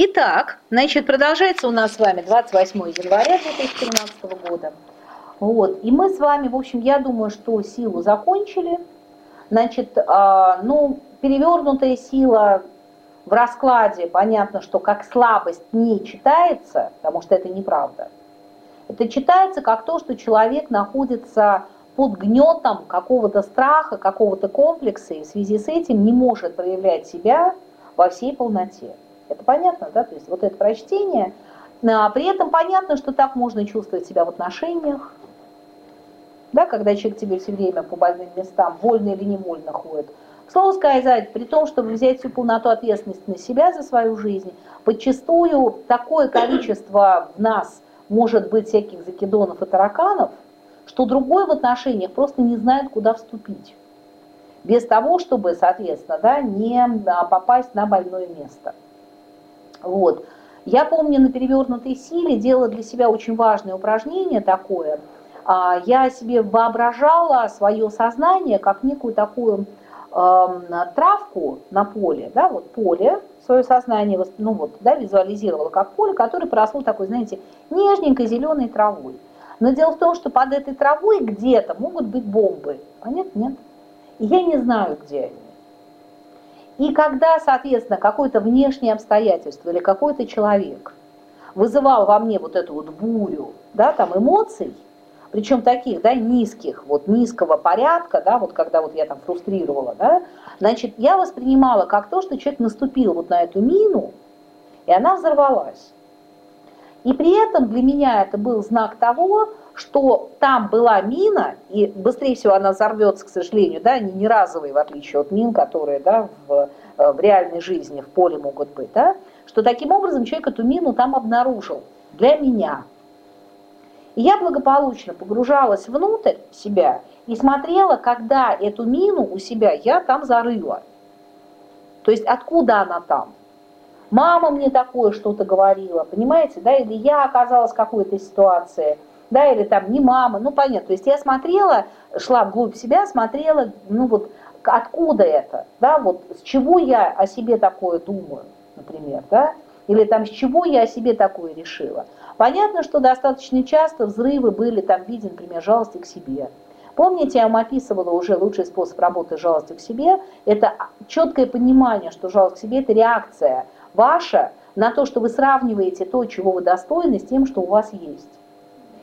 Итак, значит, продолжается у нас с вами 28 января 2013 года. Вот, и мы с вами, в общем, я думаю, что силу закончили. Значит, э, ну, перевернутая сила в раскладе, понятно, что как слабость не читается, потому что это неправда. Это читается как то, что человек находится под гнетом какого-то страха, какого-то комплекса, и в связи с этим не может проявлять себя во всей полноте. Это понятно, да? То есть вот это прочтение. А при этом понятно, что так можно чувствовать себя в отношениях, да, когда человек тебе все время по больным местам, вольно или невольно ходит. Слово сказать, при том, чтобы взять всю полноту ответственности на себя за свою жизнь, подчастую такое количество в нас может быть всяких закидонов и тараканов, что другой в отношениях просто не знает, куда вступить. Без того, чтобы, соответственно, да, не а, попасть на больное место. Вот. Я помню, на перевернутой силе делала для себя очень важное упражнение такое. А, я себе воображала свое сознание как некую такую эм, травку на поле, да, вот поле, свое сознание, ну вот, да, визуализировала как поле, которое поросло такой, знаете, нежненькой зеленой травой. Но дело в том, что под этой травой где-то могут быть бомбы. Понятно? Нет. И я не знаю, где они. И когда, соответственно, какое-то внешнее обстоятельство или какой-то человек вызывал во мне вот эту вот бурю, да, там эмоций, причем таких, да, низких, вот низкого порядка, да, вот когда вот я там фрустрировала, да, значит, я воспринимала как то, что человек наступил вот на эту мину, и она взорвалась. И при этом для меня это был знак того, что там была мина, и быстрее всего она взорвется, к сожалению, да, они не разовые, в отличие от мин, которые да, в, э, в реальной жизни, в поле могут быть, да, что таким образом человек эту мину там обнаружил для меня. И я благополучно погружалась внутрь себя и смотрела, когда эту мину у себя я там зарыла. То есть откуда она там? Мама мне такое что-то говорила, понимаете, да, или я оказалась в какой-то ситуации – да, или там не мама, ну понятно. То есть я смотрела, шла вглубь себя, смотрела, ну вот откуда это, да, вот с чего я о себе такое думаю, например, да, или там с чего я о себе такое решила. Понятно, что достаточно часто взрывы были там в виде, например, жалости к себе. Помните, я вам описывала уже лучший способ работы с жалостью к себе, это четкое понимание, что жалость к себе – это реакция ваша на то, что вы сравниваете то, чего вы достойны, с тем, что у вас есть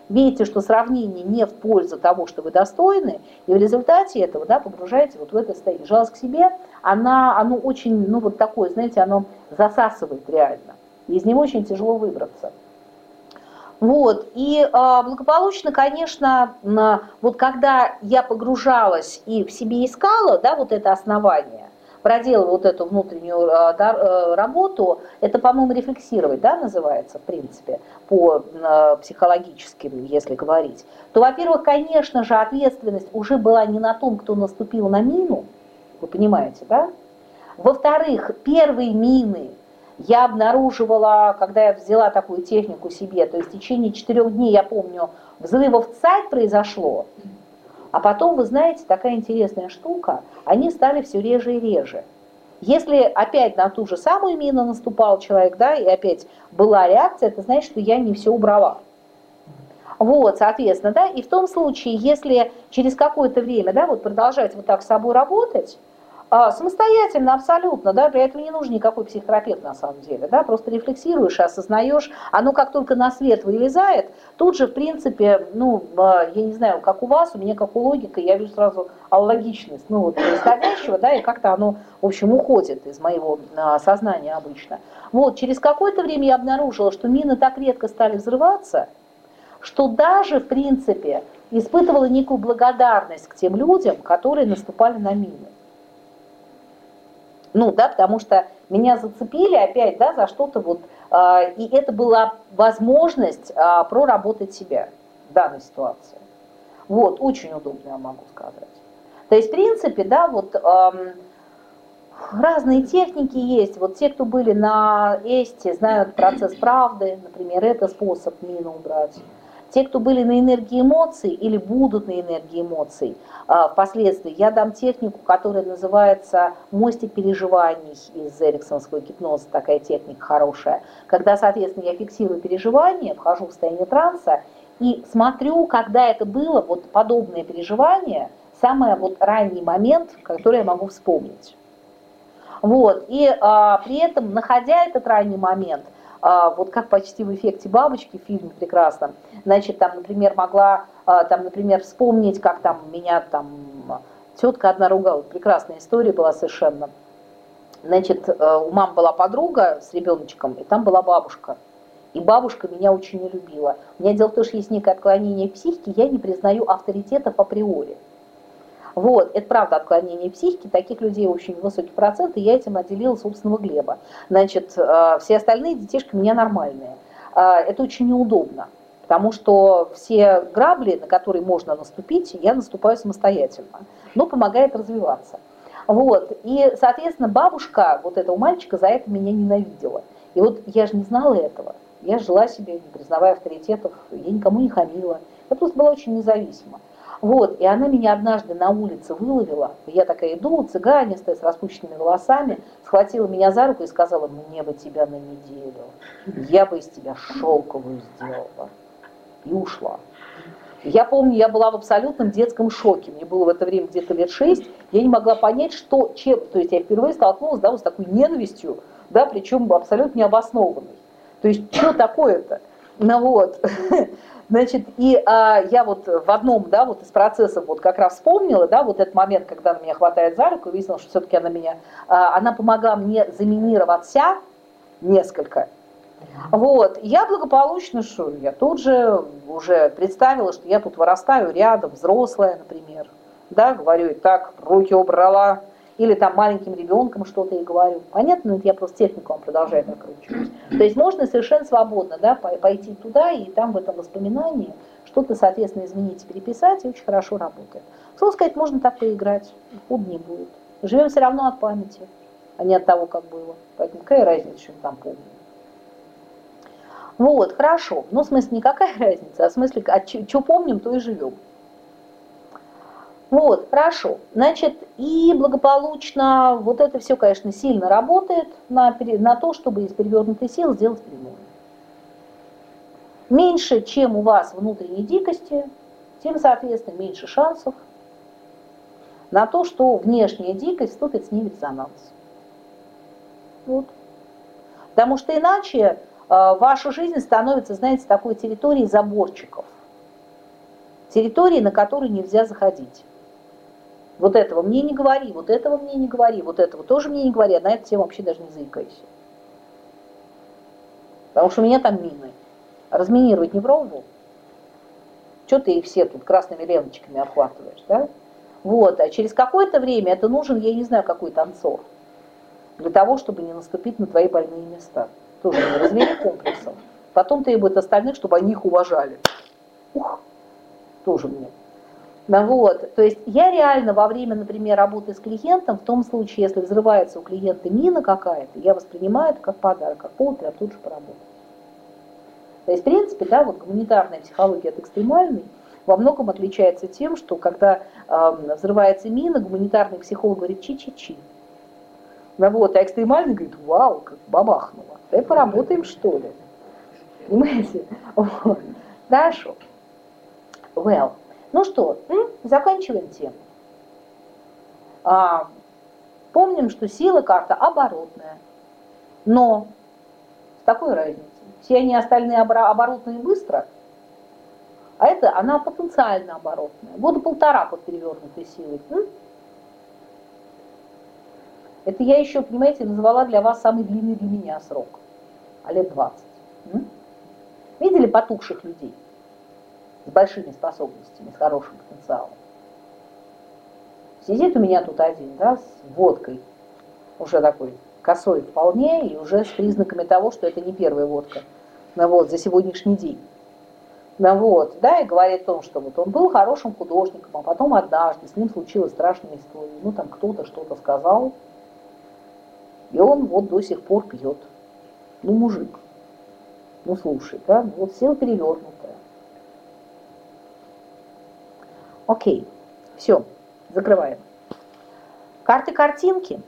видите, что сравнение не в пользу того, что вы достойны, и в результате этого да, погружаете вот в это состояние. Жалость к себе, она, оно очень, ну вот такое, знаете, оно засасывает реально. Из него очень тяжело выбраться. Вот, и э, благополучно, конечно, на, вот когда я погружалась и в себе искала, да, вот это основание, проделывая вот эту внутреннюю э, э, работу, это, по-моему, рефлексировать, да, называется, в принципе, по э, психологическим, если говорить, то, во-первых, конечно же, ответственность уже была не на том, кто наступил на мину, вы понимаете, да? Во-вторых, первые мины я обнаруживала, когда я взяла такую технику себе, то есть в течение четырех дней, я помню, взрывов ЦАЙ произошло, а потом, вы знаете, такая интересная штука, они стали все реже и реже. Если опять на ту же самую мину наступал человек, да, и опять была реакция, это значит, что я не все убрала. Вот, соответственно, да, и в том случае, если через какое-то время, да, вот продолжать вот так с собой работать, самостоятельно абсолютно, да, для этого не нужен никакой психотерапевт на самом деле, да, просто рефлексируешь, осознаешь, оно как только на свет вылезает, тут же, в принципе, ну, а, я не знаю, как у вас, у меня как у логика, я вижу сразу аллогичность, ну, вот, происходящего, да, и как-то оно, в общем, уходит из моего а, сознания обычно. Вот, через какое-то время я обнаружила, что мины так редко стали взрываться, что даже, в принципе, испытывала некую благодарность к тем людям, которые наступали на мины. Ну, да, потому что меня зацепили опять, да, за что-то вот, э, и это была возможность э, проработать себя в данной ситуации. Вот, очень удобно, я могу сказать. То есть, в принципе, да, вот э, разные техники есть. Вот те, кто были на Эсте, знают процесс правды, например, это способ мину убрать. Те, кто были на энергии эмоций или будут на энергии эмоций а, впоследствии, я дам технику, которая называется мостик переживаний из эриксонского гипноза, такая техника хорошая, когда, соответственно, я фиксирую переживания, вхожу в состояние транса и смотрю, когда это было, вот подобное переживание, самый вот ранний момент, который я могу вспомнить. Вот, и а, при этом, находя этот ранний момент, вот как почти в эффекте бабочки в фильме прекрасном, значит, там, например, могла, а, там, например, вспомнить, как там меня там тетка одна ругала, прекрасная история была совершенно. Значит, э, у мамы была подруга с ребеночком, и там была бабушка. И бабушка меня очень не любила. У меня дело в том, что есть некое отклонение психики, я не признаю авторитетов априори. Вот, это правда отклонение психики, таких людей очень высокий процент, и я этим отделила собственного Глеба. Значит, э, все остальные детишки у меня нормальные. Э, это очень неудобно, потому что все грабли, на которые можно наступить, я наступаю самостоятельно, но помогает развиваться. Вот, и, соответственно, бабушка вот этого мальчика за это меня ненавидела. И вот я же не знала этого. Я жила себе, не признавая авторитетов, я никому не хамила. Я просто была очень независима. Вот, и она меня однажды на улице выловила. Я такая иду, цыганистая, с распущенными волосами, схватила меня за руку и сказала, мне бы тебя на неделю, я бы из тебя шелковую сделала. И ушла. Я помню, я была в абсолютном детском шоке. Мне было в это время где-то лет шесть. Я не могла понять, что, чем... То есть я впервые столкнулась да, вот с такой ненавистью, да, причем абсолютно необоснованной. То есть что такое-то? Ну вот. Значит, и а, я вот в одном, да, вот из процессов вот как раз вспомнила, да, вот этот момент, когда она меня хватает за руку, и выяснилось, что все-таки она меня, а, она помогла мне заминироваться несколько. Вот, я благополучно, что я тут же уже представила, что я тут вырастаю рядом, взрослая, например, да, говорю, и так, руки убрала, или там маленьким ребенком что-то и говорю. Понятно, но это я просто технику вам продолжаю накручивать. То есть можно совершенно свободно да, пойти туда и там в этом воспоминании что-то, соответственно, изменить, переписать, и очень хорошо работает. Слово сказать, можно так поиграть, удобнее будет. Живем все равно от памяти, а не от того, как было. Поэтому какая разница, что мы там помним. Вот, хорошо. Ну, в смысле, никакая разница, а в смысле, а что помним, то и живем. Вот, хорошо. Значит, и благополучно, вот это все, конечно, сильно работает на, на то, чтобы из перевернутой силы сделать прямую. Меньше, чем у вас внутренней дикости, тем, соответственно, меньше шансов на то, что внешняя дикость вступит с ней в резонанс. Вот. Потому что иначе э, ваша жизнь становится, знаете, такой территорией заборчиков. Территорией, на которую нельзя заходить. Вот этого мне не говори, вот этого мне не говори, вот этого тоже мне не говори, а на эту тему вообще даже не заикайся. Потому что у меня там мины. Разминировать не пробовал? Что ты их все тут красными ленточками охватываешь, да? Вот, а через какое-то время это нужен, я не знаю, какой танцор. Для того, чтобы не наступить на твои больные места. Тоже не развеять комплексом. Потом требует остальных, чтобы они их уважали. Ух, тоже мне. Вот, то есть я реально во время, например, работы с клиентом, в том случае, если взрывается у клиента мина какая-то, я воспринимаю это как подарок, как повод прям тут же поработать. То есть, в принципе, да, вот гуманитарная психология от экстремальной во многом отличается тем, что когда э, взрывается мина, гуманитарный психолог говорит чи-чи-чи. Ну вот, а экстремальный говорит, вау, как бабахнуло. Давай поработаем, что ли. Понимаете? Хорошо. Well. Ну что, заканчиваем тему. А, помним, что сила карта оборотная. Но с такой разницей. Все они остальные оборотные быстро, а это она потенциально оборотная. Года полтора под перевернутой силой. Это я еще, понимаете, назвала для вас самый длинный для меня срок. А лет 20. Видели потухших людей? С большими способностями, с хорошим потенциалом. Сидит у меня тут один, да, с водкой, уже такой косой вполне, и уже с признаками того, что это не первая водка ну, вот, за сегодняшний день. Ну, вот, да, и говорит о том, что вот он был хорошим художником, а потом однажды с ним случилась страшная история. Ну, там кто-то что-то сказал, и он вот до сих пор пьет. Ну, мужик. Ну, слушай, да, вот сел перевернутая. Окей, все, закрываем. Карты-картинки.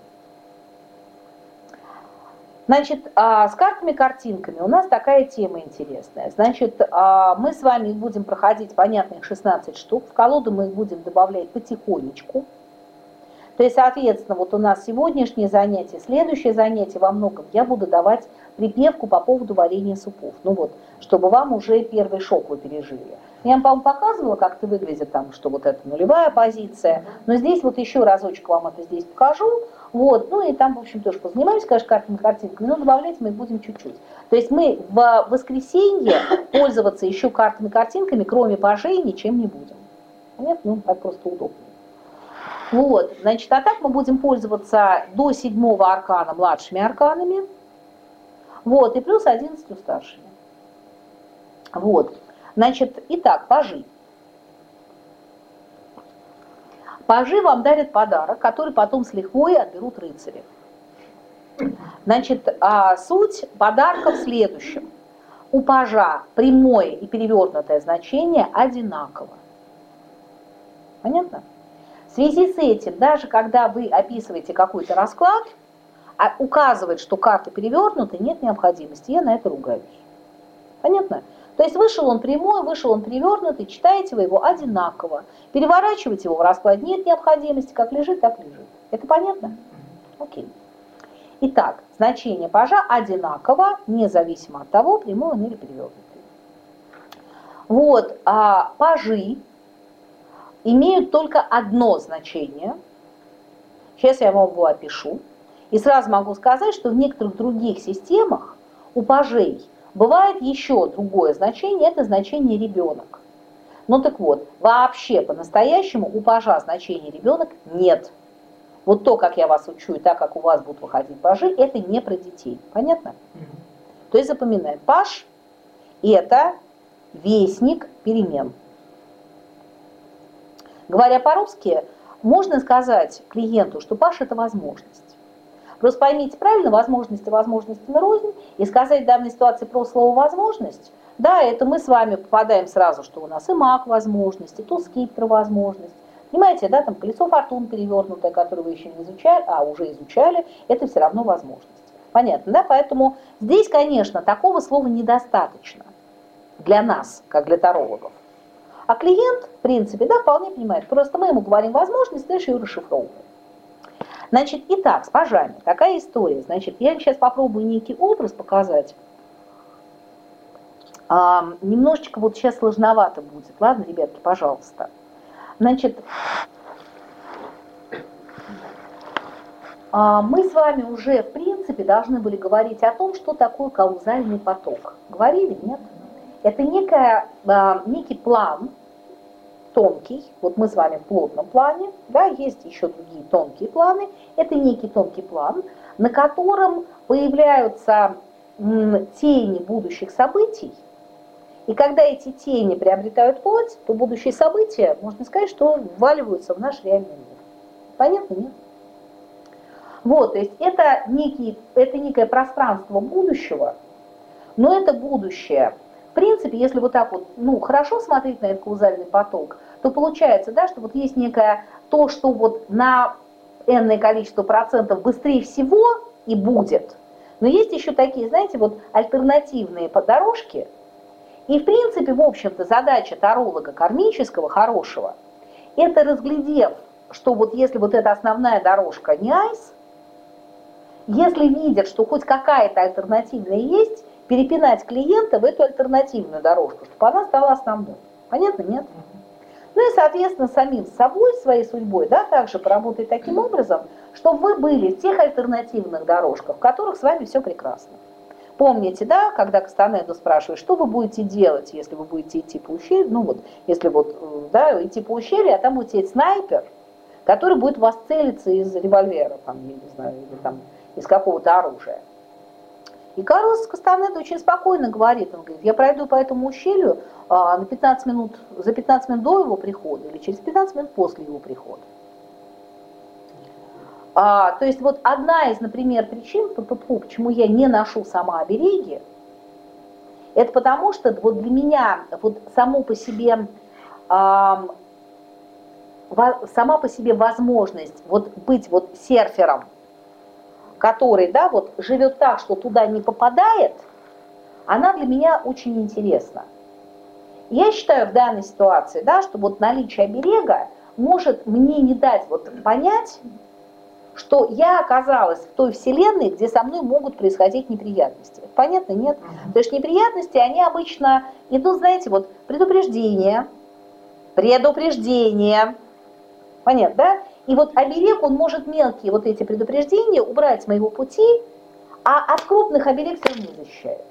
Значит, а, с картами-картинками у нас такая тема интересная. Значит, а, мы с вами будем проходить, понятно, 16 штук. В колоду мы их будем добавлять потихонечку. То есть, соответственно, вот у нас сегодняшнее занятие, следующее занятие во многом я буду давать припевку по поводу варенья супов. Ну вот, чтобы вам уже первый шок вы пережили. Я вам, по-моему, показывала, как это выглядит там, что вот это нулевая позиция. Но здесь вот еще разочек вам это здесь покажу. Вот, ну и там, в общем, тоже позанимаюсь, конечно, картами, картинками, но добавлять мы их будем чуть-чуть. То есть мы в воскресенье пользоваться еще картами, картинками, кроме пажей, ничем не будем. Нет, ну так просто удобно. Вот, значит, а так мы будем пользоваться до седьмого аркана младшими арканами, вот, и плюс 11 старшими. Вот, значит, итак, пажи. Пажи вам дарят подарок, который потом с лихвой отберут рыцари. Значит, а суть подарка в следующем. У пажа прямое и перевернутое значение одинаково. Понятно? Связи с этим, даже когда вы описываете какой-то расклад, а указывает, что карта перевернута, нет необходимости. Я на это ругаюсь. Понятно? То есть вышел он прямой, вышел он перевернутый, читаете вы его одинаково. Переворачивать его в расклад нет необходимости, как лежит, так лежит. Это понятно? Окей. Итак, значение пажа одинаково, независимо от того, прямой он или перевернутый. Вот, а пажи имеют только одно значение. Сейчас я вам его опишу. И сразу могу сказать, что в некоторых других системах у пажей Бывает еще другое значение, это значение ребенок. Ну так вот, вообще по-настоящему у пажа значения ребенок нет. Вот то, как я вас учу, и так, как у вас будут выходить пажи, это не про детей. Понятно? То есть запоминаем, паж – это вестник перемен. Говоря по-русски, можно сказать клиенту, что паш – это возможность. Просто поймите правильно, возможности возможности на рознь, и сказать в данной ситуации про слово «возможность», да, это мы с вами попадаем сразу, что у нас и маг возможности, то скиптер возможность. Понимаете, да, там колесо фортун перевернутое, которое вы еще не изучали, а уже изучали, это все равно возможность. Понятно, да? Поэтому здесь, конечно, такого слова недостаточно для нас, как для тарологов. А клиент, в принципе, да, вполне понимает. Просто мы ему говорим возможность, дальше ее расшифровываем. Значит, итак, с пажами. Какая история? Значит, я сейчас попробую некий образ показать. А, немножечко вот сейчас сложновато будет. Ладно, ребятки, пожалуйста. Значит, а, мы с вами уже, в принципе, должны были говорить о том, что такое каузальный поток. Говорили, нет? Это некая, а, некий план, тонкий, вот мы с вами в плотном плане, да, есть еще другие тонкие планы, это некий тонкий план, на котором появляются тени будущих событий, и когда эти тени приобретают плоть, то будущие события, можно сказать, что вваливаются в наш реальный мир. Понятно, нет? Вот, то есть это, некий, это некое пространство будущего, но это будущее. В принципе, если вот так вот, ну, хорошо смотреть на этот каузальный поток, то получается, да, что вот есть некое то, что вот на энное количество процентов быстрее всего и будет, но есть еще такие, знаете, вот альтернативные подорожки, и в принципе, в общем-то, задача таролога кармического, хорошего, это разглядев, что вот если вот эта основная дорожка не айс, если видят, что хоть какая-то альтернативная есть, перепинать клиента в эту альтернативную дорожку, чтобы она стала основной. Понятно, нет? Ну и, соответственно, самим собой, своей судьбой, да, также поработать таким образом, чтобы вы были в тех альтернативных дорожках, в которых с вами все прекрасно. Помните, да, когда Кастанеду спрашивают, что вы будете делать, если вы будете идти по ущелью, ну вот, если вот, э, да, идти по ущелью, а там будет сидеть снайпер, который будет вас целиться из револьвера, там, я не знаю, или там из какого-то оружия. И Карлос Кастанеда очень спокойно говорит, он говорит, я пройду по этому ущелью а, на 15 минут, за 15 минут до его прихода или через 15 минут после его прихода. А, то есть вот одна из, например, причин, почему я не ношу сама обереги, это потому что вот для меня вот само по себе сама по себе возможность вот быть вот серфером, который, да, вот живет так, что туда не попадает, она для меня очень интересна. Я считаю в данной ситуации, да, что вот наличие оберега может мне не дать вот понять, что я оказалась в той вселенной, где со мной могут происходить неприятности. Понятно, нет? То есть неприятности, они обычно идут, знаете, вот предупреждение, предупреждение, понятно, да? И вот оберег, он может мелкие вот эти предупреждения убрать с моего пути, а от крупных оберег все не защищает.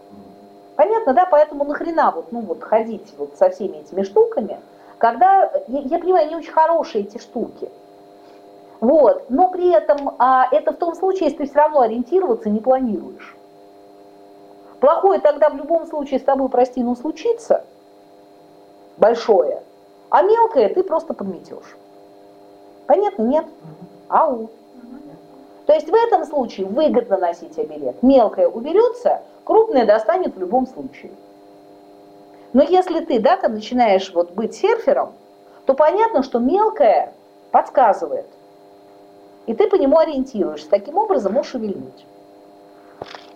Понятно, да? Поэтому нахрена вот, ну вот ходить вот со всеми этими штуками, когда, я, я понимаю, они очень хорошие эти штуки, вот. Но при этом а, это в том случае, если ты все равно ориентироваться не планируешь. Плохое тогда в любом случае с тобой, прости, ну случится, большое, а мелкое ты просто подметешь. Понятно? Нет? Ау. То есть в этом случае выгодно носить оберег. Мелкое уберется, крупное достанет в любом случае. Но если ты, да, там начинаешь вот быть серфером, то понятно, что мелкое подсказывает. И ты по нему ориентируешься. Таким образом можешь увильнуть.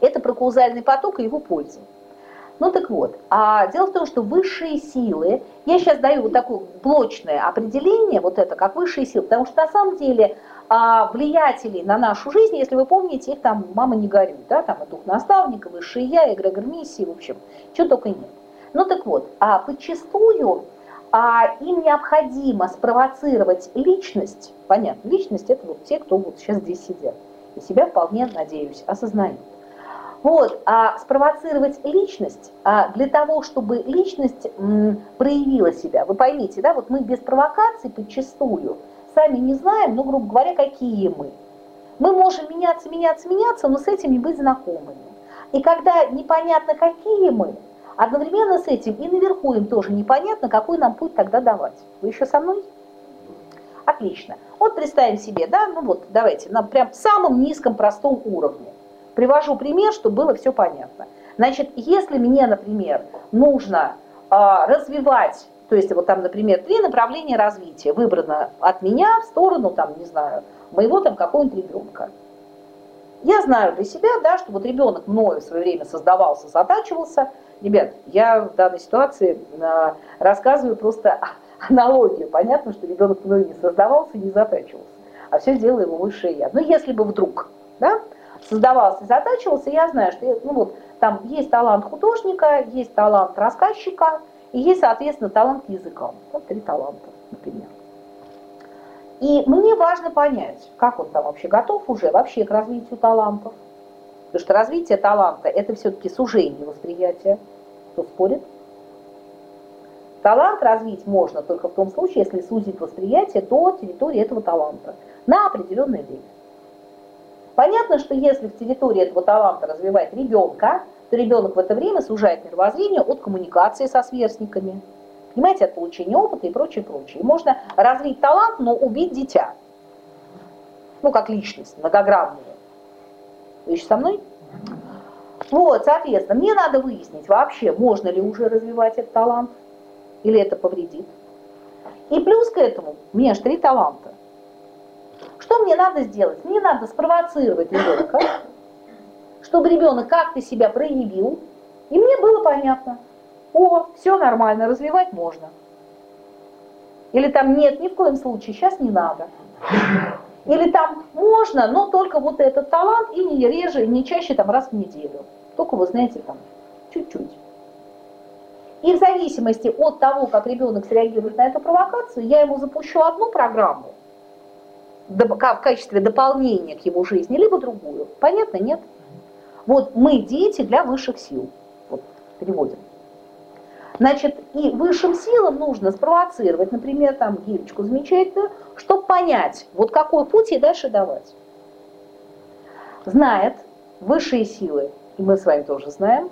Это про каузальный поток и его пользу. Ну так вот, а дело в том, что высшие силы, я сейчас даю вот такое блочное определение, вот это как высшие силы, потому что на самом деле а, влиятелей на нашу жизнь, если вы помните, их там мама не горюет, да, там и дух наставника, высшие я, эгрегор миссии, в общем, чего только нет. Ну так вот, а подчастую а им необходимо спровоцировать личность, понятно, личность это вот те, кто вот сейчас здесь сидят, и себя вполне, надеюсь, осознают. Вот, а спровоцировать личность а для того, чтобы личность проявила себя. Вы поймите, да, вот мы без провокаций подчастую сами не знаем, ну, грубо говоря, какие мы. Мы можем меняться, меняться, меняться, но с этим не быть знакомыми. И когда непонятно, какие мы, Одновременно с этим и наверху им тоже непонятно, какой нам путь тогда давать. Вы еще со мной? Отлично. Вот представим себе, да, ну вот давайте, на прям самом низком простом уровне. Привожу пример, чтобы было все понятно. Значит, если мне, например, нужно э, развивать, то есть вот там, например, три направления развития выбрано от меня в сторону, там, не знаю, моего там какого-нибудь ребенка. Я знаю для себя, да, что вот ребенок мною в свое время создавался, затачивался, Ребят, я в данной ситуации а, рассказываю просто аналогию. Понятно, что ребенок мной не создавался, не затачивался, а все дело его высшее я. Но если бы вдруг да, создавался затачивался, я знаю, что ну вот, там есть талант художника, есть талант рассказчика, и есть, соответственно, талант языка. Вот три таланта, например. И мне важно понять, как он там вообще готов уже вообще к развитию талантов. Потому что развитие таланта – это все-таки сужение восприятия. Кто спорит? Талант развить можно только в том случае, если сузить восприятие до территории этого таланта на определенное время. Понятно, что если в территории этого таланта развивать ребенка, то ребенок в это время сужает мировоззрение от коммуникации со сверстниками, понимаете, от получения опыта и прочее, прочее. Можно развить талант, но убить дитя. Ну, как личность, многогранную. Вы еще со мной? Вот, соответственно, мне надо выяснить вообще, можно ли уже развивать этот талант, или это повредит. И плюс к этому, у меня же три таланта. Что мне надо сделать? Мне надо спровоцировать ребенка, чтобы ребенок как-то себя проявил, и мне было понятно, о, все нормально, развивать можно. Или там нет, ни в коем случае, сейчас не надо. Или там можно, но только вот этот талант и не реже, не чаще там раз в неделю. Только вы знаете там чуть-чуть. И в зависимости от того, как ребенок среагирует на эту провокацию, я ему запущу одну программу в качестве дополнения к его жизни, либо другую. Понятно, нет? Вот мы дети для высших сил. Вот, переводим. Значит, и высшим силам нужно спровоцировать, например, там Гилечку замечательную, чтобы понять, вот какой путь ей дальше давать. Знает высшие силы, и мы с вами тоже знаем,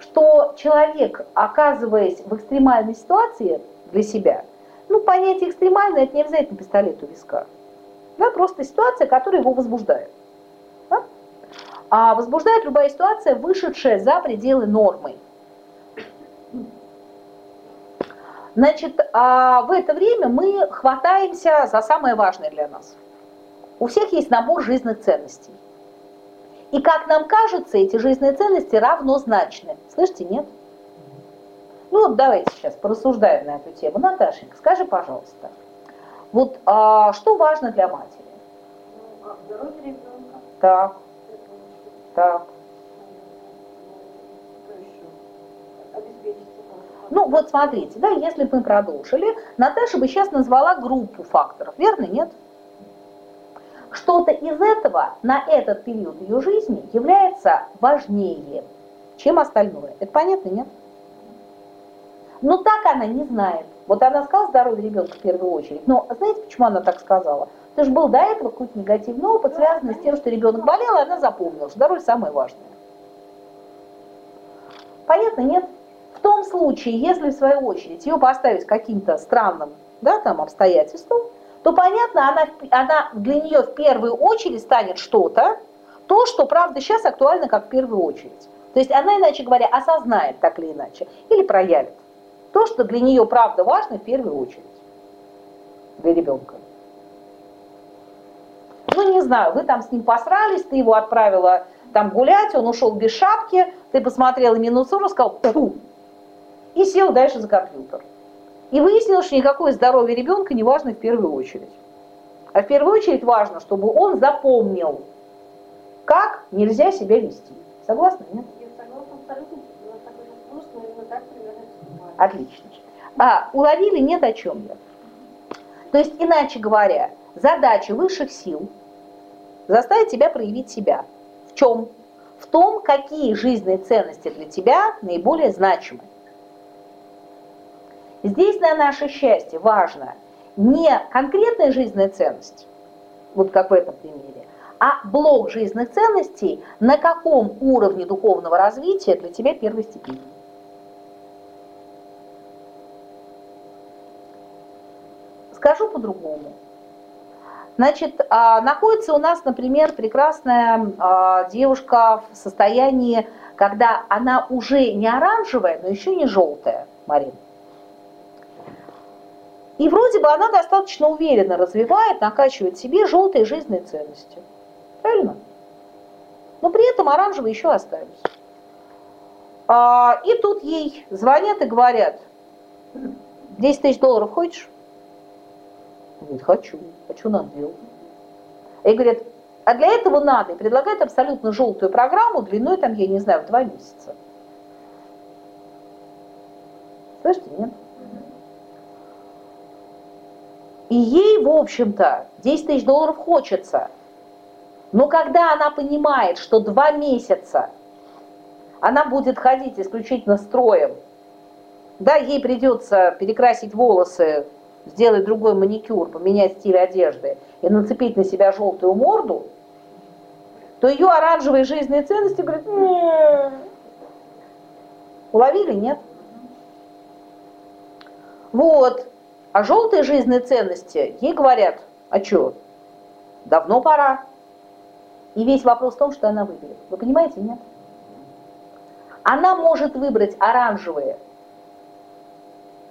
что человек, оказываясь в экстремальной ситуации для себя, ну, понятие экстремальное, это не обязательно пистолет у виска. Да, просто ситуация, которая его возбуждает. Да? А возбуждает любая ситуация, вышедшая за пределы нормы. Значит, а в это время мы хватаемся за самое важное для нас. У всех есть набор жизненных ценностей. И как нам кажется, эти жизненные ценности равнозначны. Слышите, нет? Ну вот давайте сейчас порассуждаем на эту тему. Наташенька, скажи, пожалуйста, вот а, что важно для матери? Ну, а здоровье ребенка. Так, так. Ну вот смотрите, да, если бы мы продолжили, Наташа бы сейчас назвала группу факторов, верно, нет? Что-то из этого на этот период ее жизни является важнее, чем остальное. Это понятно, нет? Но так она не знает. Вот она сказала здоровье ребенка в первую очередь. Но знаете, почему она так сказала? Потому что был до этого какой-то негативный опыт, связанный с тем, что ребенок болел, и она запомнила, что здоровье самое важное. Понятно, нет? В том случае, если в свою очередь ее поставить каким-то странным да, там, обстоятельством, то понятно, она, она для нее в первую очередь станет что-то, то, что, правда, сейчас актуально как в первую очередь. То есть она, иначе говоря, осознает так или иначе, или проявит то, что для нее, правда, важно в первую очередь для ребенка. Ну, не знаю, вы там с ним посрались, ты его отправила там гулять, он ушел без шапки, ты посмотрела минус 40, сказал «Фу!» и сел дальше за компьютер. И выяснилось, что никакое здоровье ребенка не важно в первую очередь. А в первую очередь важно, чтобы он запомнил, как нельзя себя вести. Согласны, нет? Я согласна абсолютно. Отлично. А, уловили, нет о чем я. То есть, иначе говоря, задача высших сил заставить тебя проявить себя. В чем? В том, какие жизненные ценности для тебя наиболее значимы. Здесь на наше счастье важно не конкретная жизненная ценность, вот как в этом примере, а блок жизненных ценностей, на каком уровне духовного развития для тебя первой степени. Скажу по-другому. Значит, а, находится у нас, например, прекрасная а, девушка в состоянии, когда она уже не оранжевая, но еще не желтая, Марина. И вроде бы она достаточно уверенно развивает, накачивает себе желтые жизненные ценности. Правильно? Но при этом оранжевые еще остались. А, и тут ей звонят и говорят, 10 тысяч долларов хочешь? Говорит, хочу, хочу надо делать. И говорят, а для этого надо. И предлагает абсолютно желтую программу длиной, там, я не знаю, в два месяца. Слышите, нет? И ей, в общем-то, 10 тысяч долларов хочется. Но когда она понимает, что два месяца она будет ходить исключительно строем, да, ей придется перекрасить волосы сделать другой маникюр, поменять стиль одежды и нацепить на себя желтую морду, то ее оранжевые жизненные ценности говорят, М-м-м". уловили, нет? Вот. А желтые жизненные ценности ей говорят, а что, давно пора. И весь вопрос в том, что она выберет. Вы понимаете, нет? Она может выбрать оранжевые.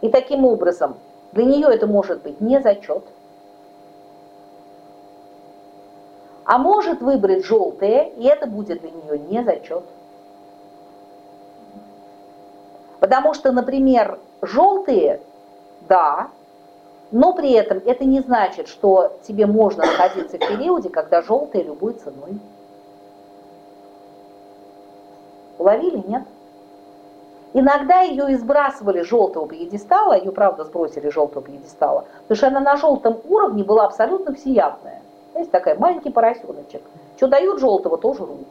И таким образом для нее это может быть не зачет. А может выбрать желтое, и это будет для нее не зачет. Потому что, например, желтые, да, но при этом это не значит, что тебе можно находиться в периоде, когда желтые любой ценой. Уловили, нет? Иногда ее избрасывали желтого пьедестала, ее, правда, сбросили желтого пьедестала, потому что она на желтом уровне была абсолютно всеядная. Знаете, такая маленький поросеночек. Что дают желтого, то жрут.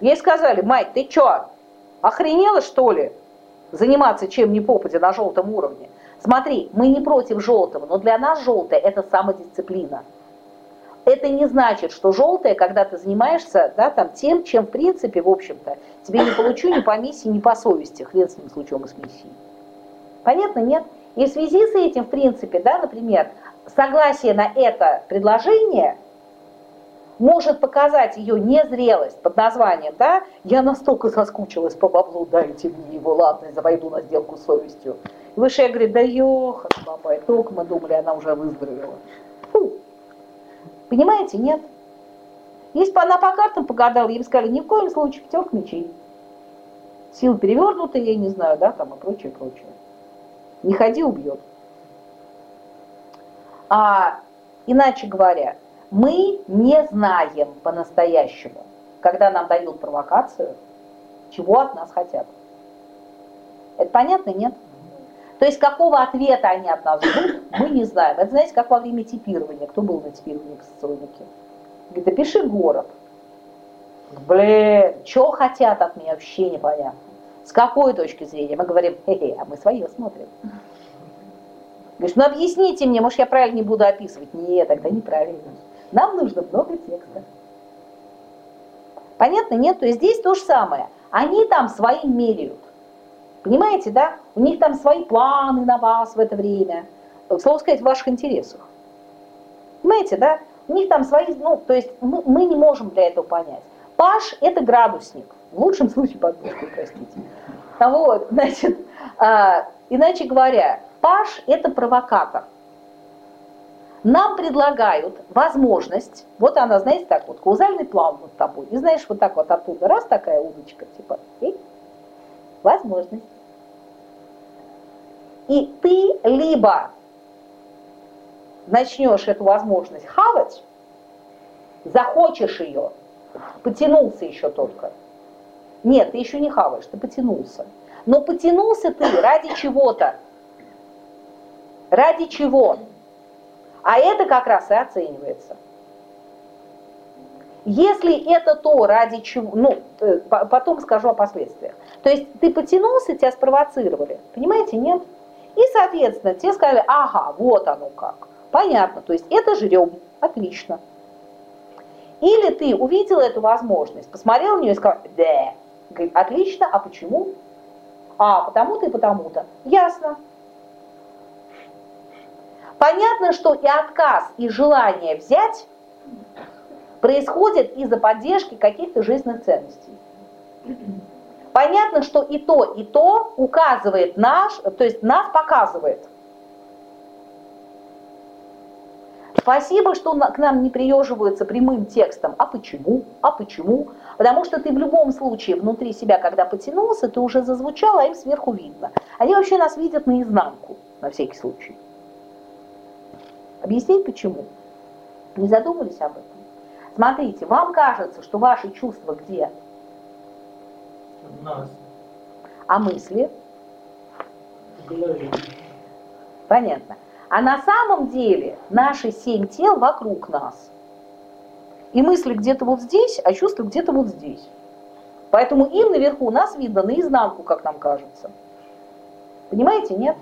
Ей сказали, мать, ты что, охренела что ли? Заниматься чем ни попадя на желтом уровне. Смотри, мы не против желтого, но для нас желтое это самодисциплина это не значит, что желтое, когда ты занимаешься да, там, тем, чем в принципе, в общем-то, тебе не получу ни по миссии, ни по совести, хрен с ним случаем и с миссией. Понятно, нет? И в связи с этим, в принципе, да, например, согласие на это предложение может показать ее незрелость под названием, да, я настолько соскучилась по баблу, дайте мне его, ладно, я войду на сделку с совестью. И высшая говорит, да ёха, баба, только мы думали, она уже выздоровела. Фу. Понимаете, нет? Если бы она по картам погадала, ей бы сказали, ни в коем случае пятерка мечей. Силы перевернутые, я не знаю, да, там и прочее, прочее. Не ходи, убьет. А, иначе говоря, мы не знаем по-настоящему, когда нам дают провокацию, чего от нас хотят. Это понятно, нет? То есть какого ответа они от нас ждут, мы не знаем. Это знаете, как во время типирования. Кто был на типировании в соционике? Говорит, опиши город. Блин, что хотят от меня, вообще непонятно. С какой точки зрения? Мы говорим, хе-хе, а мы свое смотрим. Говоришь, ну объясните мне, может я правильно не буду описывать. Нет, тогда неправильно. Нам нужно много текста. Понятно? Нет? То есть здесь то же самое. Они там своим меряют. Понимаете, да? У них там свои планы на вас в это время. Слово сказать, в ваших интересах. Понимаете, да? У них там свои, ну, то есть мы, мы не можем для этого понять. Паш – это градусник. В лучшем случае подушку, простите. Вот, значит, а, иначе говоря, Паш – это провокатор нам предлагают возможность, вот она, знаете, так вот, каузальный план над тобой, и знаешь, вот так вот оттуда, раз такая удочка, типа, и возможность. И ты либо начнешь эту возможность хавать, захочешь ее, потянулся еще только. Нет, ты еще не хаваешь, ты потянулся. Но потянулся ты ради чего-то. Ради чего? А это как раз и оценивается. Если это то, ради чего, ну, э, потом скажу о последствиях. То есть ты потянулся, тебя спровоцировали, понимаете, нет? И, соответственно, тебе сказали, ага, вот оно как. Понятно, то есть это жрем, отлично. Или ты увидел эту возможность, посмотрел на нее и сказал, да, говорит, отлично, а почему? А, потому-то и потому-то. Ясно. Понятно, что и отказ, и желание взять происходит из-за поддержки каких-то жизненных ценностей. Понятно, что и то, и то указывает наш, то есть нас показывает. Спасибо, что к нам не приеживаются прямым текстом. А почему? А почему? Потому что ты в любом случае внутри себя, когда потянулся, ты уже зазвучал, а им сверху видно. Они вообще нас видят наизнанку, на всякий случай. Объяснить почему? Не задумались об этом? Смотрите, вам кажется, что ваши чувства где? В нас. А мысли? В голове. Понятно. А на самом деле наши семь тел вокруг нас. И мысли где-то вот здесь, а чувства где-то вот здесь. Поэтому им наверху нас видно наизнанку, как нам кажется. Понимаете, нет?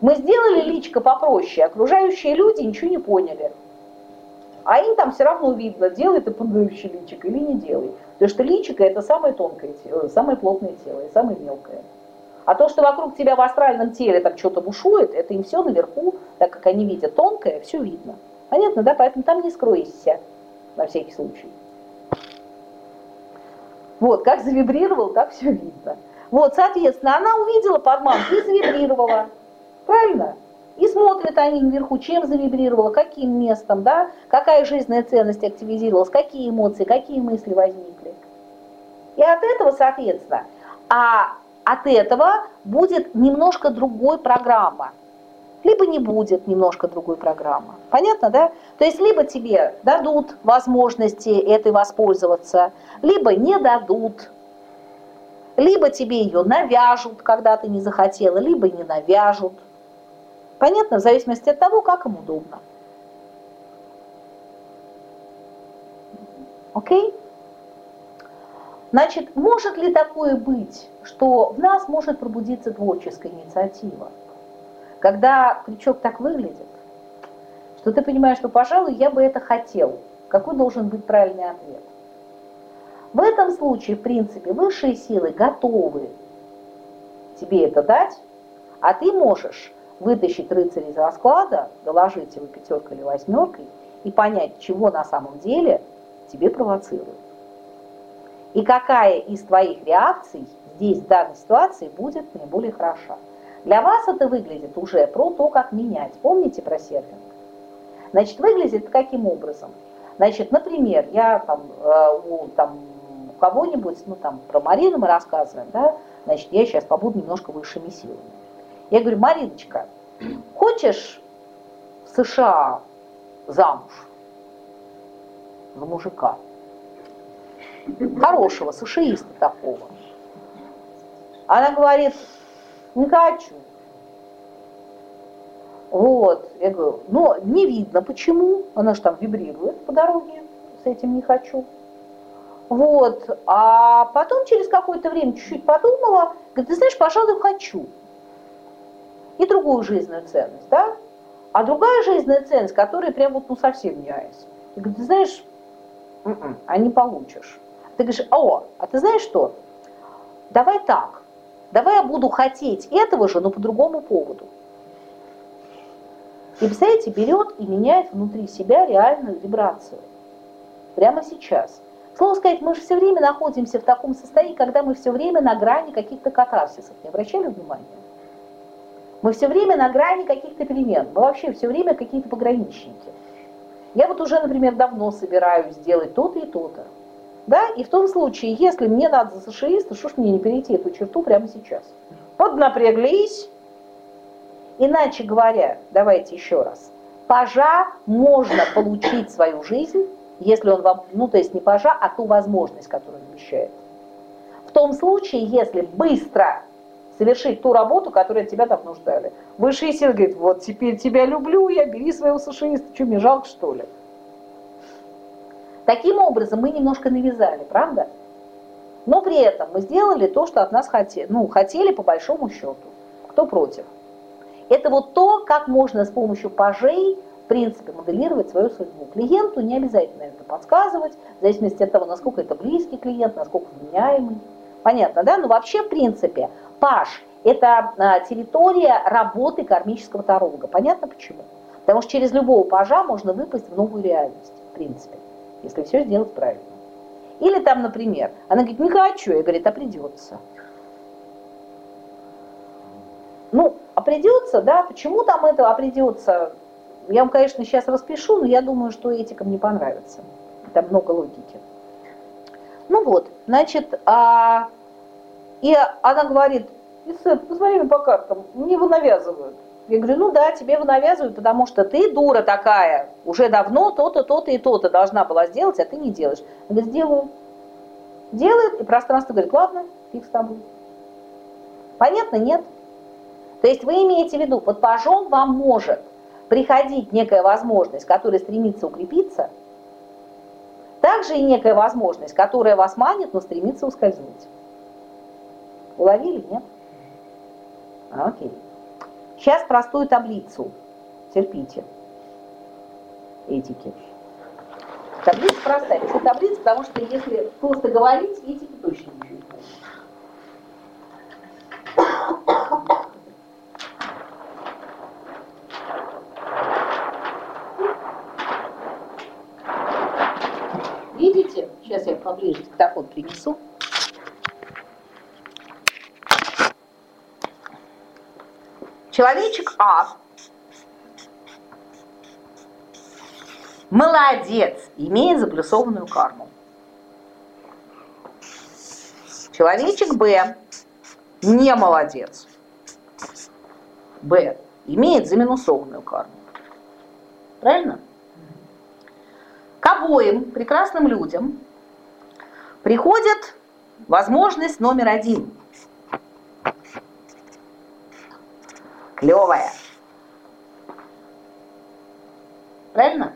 Мы сделали личко попроще, окружающие люди ничего не поняли. А им там все равно видно, делай ты пугающий личик или не делай. Потому что личико это самое тонкое тело, самое плотное тело и самое мелкое. А то, что вокруг тебя в астральном теле там что-то бушует, это им все наверху, так как они видят тонкое, все видно. Понятно, да? Поэтому там не скройся, на всякий случай. Вот, как завибрировал, так все видно. Вот, соответственно, она увидела подманку и завибрировала. Правильно? И смотрят они наверху, чем завибрировало, каким местом, да, какая жизненная ценность активизировалась, какие эмоции, какие мысли возникли. И от этого, соответственно, а от этого будет немножко другой программа. Либо не будет немножко другой программы. Понятно, да? То есть либо тебе дадут возможности этой воспользоваться, либо не дадут. Либо тебе ее навяжут, когда ты не захотела, либо не навяжут. Понятно, в зависимости от того, как им удобно. Окей? Значит, может ли такое быть, что в нас может пробудиться творческая инициатива? Когда крючок так выглядит, что ты понимаешь, что, пожалуй, я бы это хотел. Какой должен быть правильный ответ? В этом случае, в принципе, высшие силы готовы тебе это дать, а ты можешь вытащить рыцаря из расклада, доложить его пятеркой или восьмеркой и понять, чего на самом деле тебе провоцируют. И какая из твоих реакций здесь, в данной ситуации, будет наиболее хороша. Для вас это выглядит уже про то, как менять. Помните про серфинг? Значит, выглядит каким образом? Значит, например, я там, э, у, там, у кого-нибудь, ну там про Марину мы рассказываем, да, значит, я сейчас побуду немножко высшими силами. Я говорю, Мариночка, хочешь в США замуж за мужика? Хорошего, сушииста такого. Она говорит, не хочу. Вот, я говорю, но не видно почему, она же там вибрирует по дороге, с этим не хочу. Вот, а потом через какое-то время чуть-чуть подумала, говорит, ты знаешь, пожалуй, хочу. И другую жизненную ценность, да? А другая жизненная ценность, которая прям вот ну совсем не айс. И говорит, ты знаешь, м-м, а не получишь. Ты говоришь, о, а ты знаешь что? Давай так, давай я буду хотеть этого же, но по другому поводу. И, представляете, берет и меняет внутри себя реальную вибрацию. Прямо сейчас. Слово сказать, мы же все время находимся в таком состоянии, когда мы все время на грани каких-то катарсисов. Не обращали внимания? Мы все время на грани каких-то перемен. Мы вообще все время какие-то пограничники. Я вот уже, например, давно собираюсь сделать то-то и то-то. Да? И в том случае, если мне надо за сашииста, что ж мне не перейти эту черту прямо сейчас? Поднапряглись, Иначе говоря, давайте еще раз, пажа можно получить свою жизнь, если он вам, ну то есть не пажа, а ту возможность, которую он обещает. В том случае, если быстро совершить ту работу, которую от тебя давно ждали. Высшие силы говорит, вот теперь тебя люблю, я бери своего сашииста, что мне жалко что ли? Таким образом мы немножко навязали, правда? Но при этом мы сделали то, что от нас хотели, ну, хотели по большому счету. Кто против? Это вот то, как можно с помощью пажей, в принципе, моделировать свою судьбу. Клиенту не обязательно это подсказывать, в зависимости от того, насколько это близкий клиент, насколько вменяемый. Понятно, да? Но вообще, в принципе, паж – это а, территория работы кармического таролога. Понятно почему? Потому что через любого пажа можно выпасть в новую реальность, в принципе, если все сделать правильно. Или там, например, она говорит, не хочу, я говорю, а придется. Ну, а придется, да, почему там это а придется? Я вам, конечно, сейчас распишу, но я думаю, что этикам не понравится. Там много логики. Ну вот, значит, а, и она говорит, Исет, посмотри по картам, мне его навязывают. Я говорю, ну да, тебе его навязывают, потому что ты дура такая, уже давно то-то, то-то и то-то должна была сделать, а ты не делаешь. Она говорит, сделаю. Делает, и пространство говорит, ладно, фиг с тобой. Понятно? Нет. То есть вы имеете в виду, под пажом вам может приходить некая возможность, которая стремится укрепиться, также и некая возможность, которая вас манит, но стремится ускользнуть. Уловили, нет? Окей. Сейчас простую таблицу. Терпите. Этики. Таблица простая. Почему таблица? Потому что если просто говорить, этики точно не будет. Сейчас я поближе диктофон принесу. Человечек А. Молодец, имеет заплюсованную карму. Человечек Б. Не молодец. Б. Имеет заминусованную карму. Правильно? К обоим прекрасным людям приходит возможность номер один. Клевая. Правильно?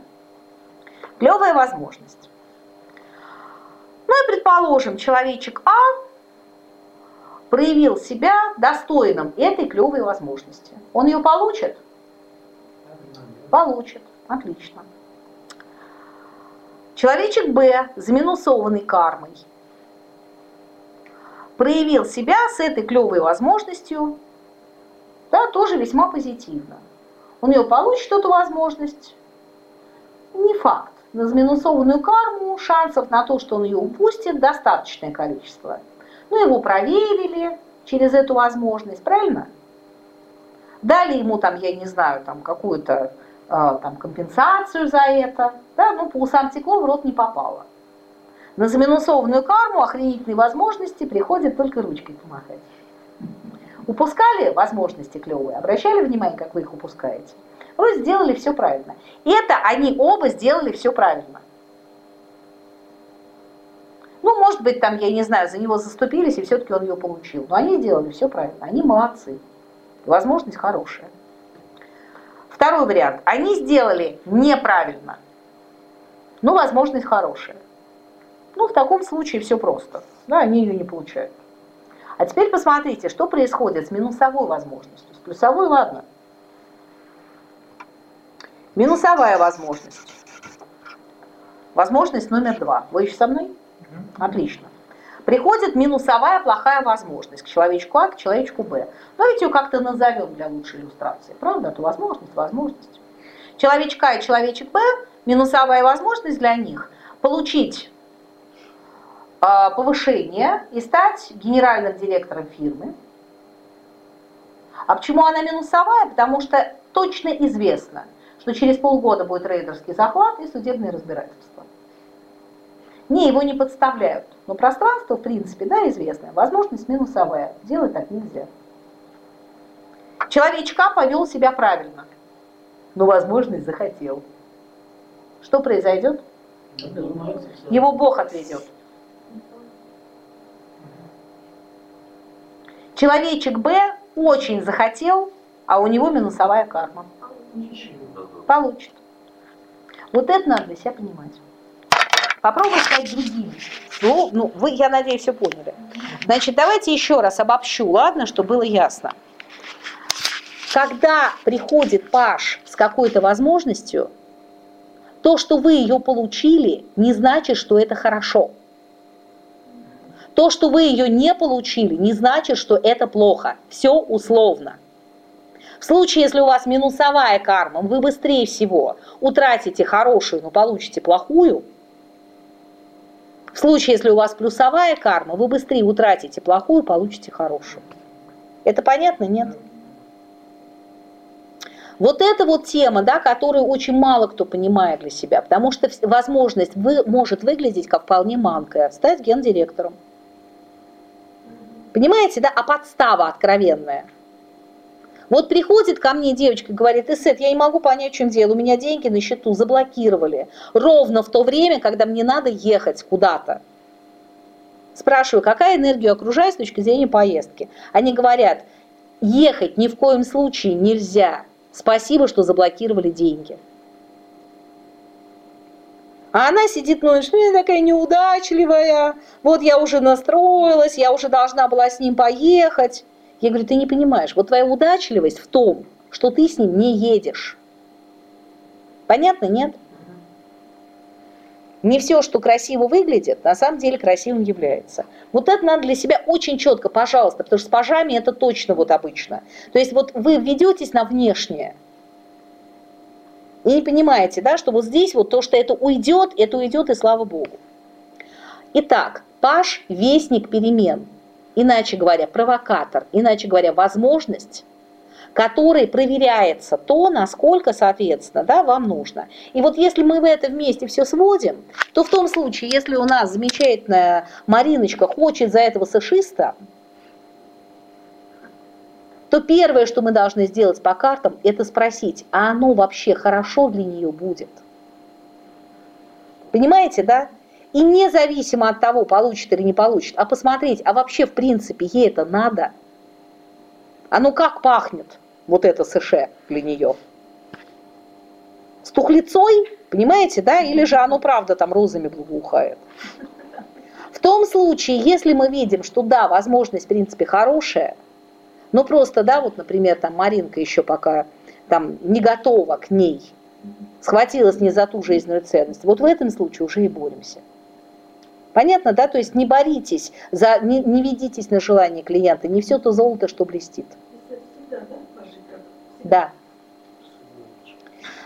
Клевая возможность. Ну и предположим, человечек А проявил себя достойным этой клевой возможности. Он ее получит? Получит. Отлично. Человечек Б, заминусованный кармой, проявил себя с этой клевой возможностью, да, тоже весьма позитивно. Он ее получит, эту возможность, не факт. на заминусованную карму шансов на то, что он ее упустит, достаточное количество. Ну, его проверили через эту возможность, правильно? Дали ему там, я не знаю, там какую-то э, там компенсацию за это, да, ну, по усам текло, в рот не попало. На заминусованную карму охренительные возможности приходят только ручкой помахать. Упускали возможности клевые, обращали внимание, как вы их упускаете? Вы сделали все правильно. Это они оба сделали все правильно. Ну, может быть, там, я не знаю, за него заступились, и все-таки он ее получил. Но они сделали все правильно. Они молодцы. Возможность хорошая. Второй вариант. Они сделали неправильно. Но возможность хорошая. Ну, в таком случае все просто. Да, они ее не получают. А теперь посмотрите, что происходит с минусовой возможностью. С плюсовой, ладно. Минусовая возможность. Возможность номер два. Вы еще со мной? Отлично. Приходит минусовая плохая возможность к человечку А, к человечку Б. Давайте ее как-то назовем для лучшей иллюстрации. Правда? Это возможность, возможность. Человечка А и человечек Б, минусовая возможность для них получить повышение и стать генеральным директором фирмы. А почему она минусовая? Потому что точно известно – что через полгода будет рейдерский захват и судебное разбирательство. Не, его не подставляют. Но пространство, в принципе, да, известное. Возможность минусовая. Делать так нельзя. Человечка повел себя правильно, но возможность захотел. Что произойдет? Его Бог отведет. Человечек Б очень захотел, а у него минусовая карма. Получит. Вот это надо для себя понимать. Попробуй стать другим. Ну, ну, вы, я надеюсь, все поняли. Значит, давайте еще раз обобщу, ладно, чтобы было ясно. Когда приходит Паш с какой-то возможностью, то, что вы ее получили, не значит, что это хорошо. То, что вы ее не получили, не значит, что это плохо. Все условно. В случае, если у вас минусовая карма, вы быстрее всего утратите хорошую, но получите плохую. В случае, если у вас плюсовая карма, вы быстрее утратите плохую, получите хорошую. Это понятно, нет? Вот эта вот тема, да, которую очень мало кто понимает для себя, потому что возможность вы, может выглядеть как вполне манкая, стать гендиректором. Понимаете, да? А подстава откровенная – вот приходит ко мне девочка и говорит, Эсет, я не могу понять, в чем дело, у меня деньги на счету заблокировали. Ровно в то время, когда мне надо ехать куда-то. Спрашиваю, какая энергия окружает с точки зрения поездки? Они говорят, ехать ни в коем случае нельзя. Спасибо, что заблокировали деньги. А она сидит, ну, что я такая неудачливая, вот я уже настроилась, я уже должна была с ним поехать. Я говорю, ты не понимаешь, вот твоя удачливость в том, что ты с ним не едешь. Понятно, нет? Не все, что красиво выглядит, на самом деле красивым является. Вот это надо для себя очень четко, пожалуйста, потому что с пажами это точно вот обычно. То есть вот вы ведетесь на внешнее, не понимаете, да, что вот здесь вот то, что это уйдет, это уйдет, и слава Богу. Итак, паш – вестник перемен иначе говоря, провокатор, иначе говоря, возможность, которой проверяется то, насколько, соответственно, да, вам нужно. И вот если мы в это вместе все сводим, то в том случае, если у нас замечательная Мариночка хочет за этого сашиста, то первое, что мы должны сделать по картам, это спросить, а оно вообще хорошо для нее будет? Понимаете, да? И независимо от того, получит или не получит, а посмотреть, а вообще в принципе ей это надо. А ну как пахнет вот это США для нее? С тухлицой, понимаете, да? Или же оно правда там розами благоухает? В том случае, если мы видим, что да, возможность в принципе хорошая, но просто, да, вот, например, там Маринка еще пока там не готова к ней, схватилась не за ту жизненную ценность, вот в этом случае уже и боремся. Понятно, да? То есть не боритесь, за, не, не ведитесь на желание клиента, не все то золото, что блестит. Да.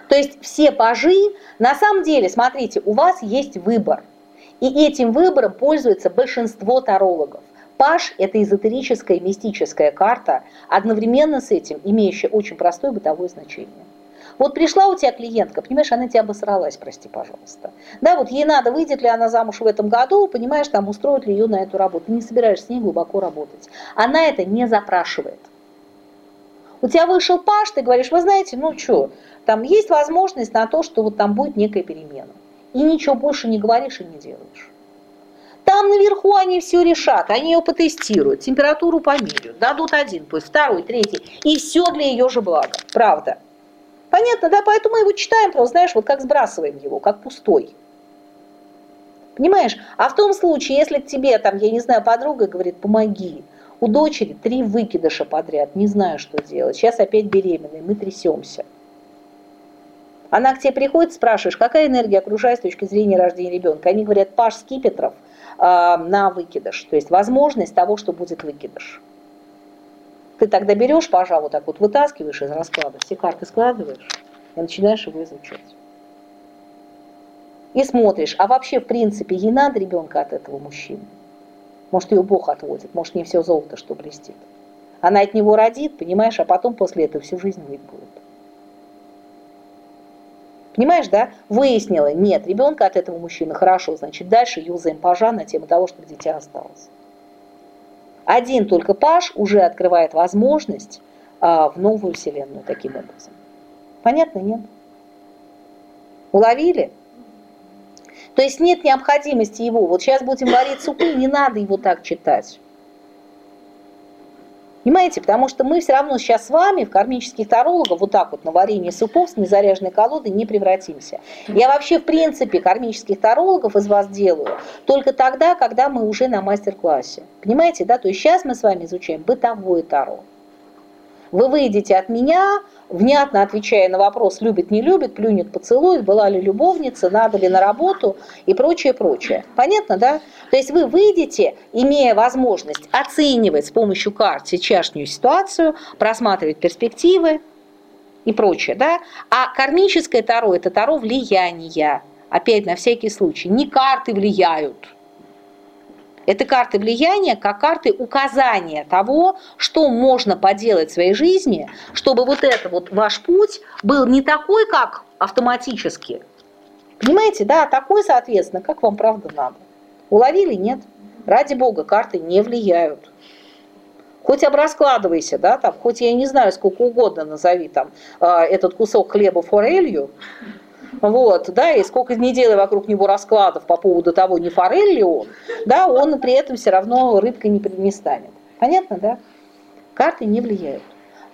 То есть все пажи, на самом деле, смотрите, у вас есть выбор. И этим выбором пользуется большинство тарологов. Паш – это эзотерическая мистическая карта, одновременно с этим имеющая очень простое бытовое значение. Вот пришла у тебя клиентка, понимаешь, она тебя обосралась, прости, пожалуйста. Да, вот ей надо, выйдет ли она замуж в этом году, понимаешь, там устроит ли ее на эту работу. Ты не собираешься с ней глубоко работать. Она это не запрашивает. У тебя вышел паш, ты говоришь, вы знаете, ну что, там есть возможность на то, что вот там будет некая перемена. И ничего больше не говоришь и не делаешь. Там наверху они все решат, они ее потестируют, температуру померяют, дадут один пусть, второй, третий, и все для ее же блага, правда. Понятно, да? Поэтому мы его читаем, просто, знаешь, вот как сбрасываем его, как пустой. Понимаешь? А в том случае, если к тебе, там, я не знаю, подруга говорит, помоги, у дочери три выкидыша подряд, не знаю, что делать, сейчас опять беременная, мы трясемся. Она к тебе приходит, спрашиваешь, какая энергия окружает с точки зрения рождения ребенка. Они говорят, паш скипетров на выкидыш, то есть возможность того, что будет выкидыш. Ты тогда берешь, пожалуй, вот так вот вытаскиваешь из расклада, все карты складываешь и начинаешь его изучать. И смотришь, а вообще, в принципе, ей надо ребенка от этого мужчины. Может, ее Бог отводит, может, не все золото, что блестит. Она от него родит, понимаешь, а потом после этого всю жизнь выть будет. Понимаешь, да? Выяснила, нет, ребенка от этого мужчины хорошо, значит, дальше юзаем пажа на тему того, чтобы дитя осталось. Один только Паш уже открывает возможность а, в новую вселенную таким образом. Понятно, нет? Уловили? То есть нет необходимости его. Вот сейчас будем варить супы, не надо его так читать. Понимаете, потому что мы все равно сейчас с вами в кармических тарологов вот так вот на варенье супов с незаряженной колодой не превратимся. Я вообще в принципе кармических тарологов из вас делаю только тогда, когда мы уже на мастер-классе. Понимаете, да? То есть сейчас мы с вами изучаем бытовое таро. Вы выйдете от меня, внятно отвечая на вопрос, любит, не любит, плюнет, поцелует, была ли любовница, надо ли на работу и прочее, прочее. Понятно, да? То есть вы выйдете, имея возможность оценивать с помощью карт сейчасшнюю ситуацию, просматривать перспективы и прочее, да? А кармическое таро – это таро влияния. Опять на всякий случай, не карты влияют – это карты влияния, как карты указания того, что можно поделать в своей жизни, чтобы вот это вот ваш путь был не такой, как автоматически. Понимаете, да, такой, соответственно, как вам правда надо. Уловили? Нет. Ради бога, карты не влияют. Хоть обраскладывайся, да, там, хоть я не знаю, сколько угодно назови там э, этот кусок хлеба форелью, вот, да, и сколько не делай вокруг него раскладов по поводу того, не форель ли он, да, он при этом все равно рыбкой не, не станет. Понятно, да? Карты не влияют.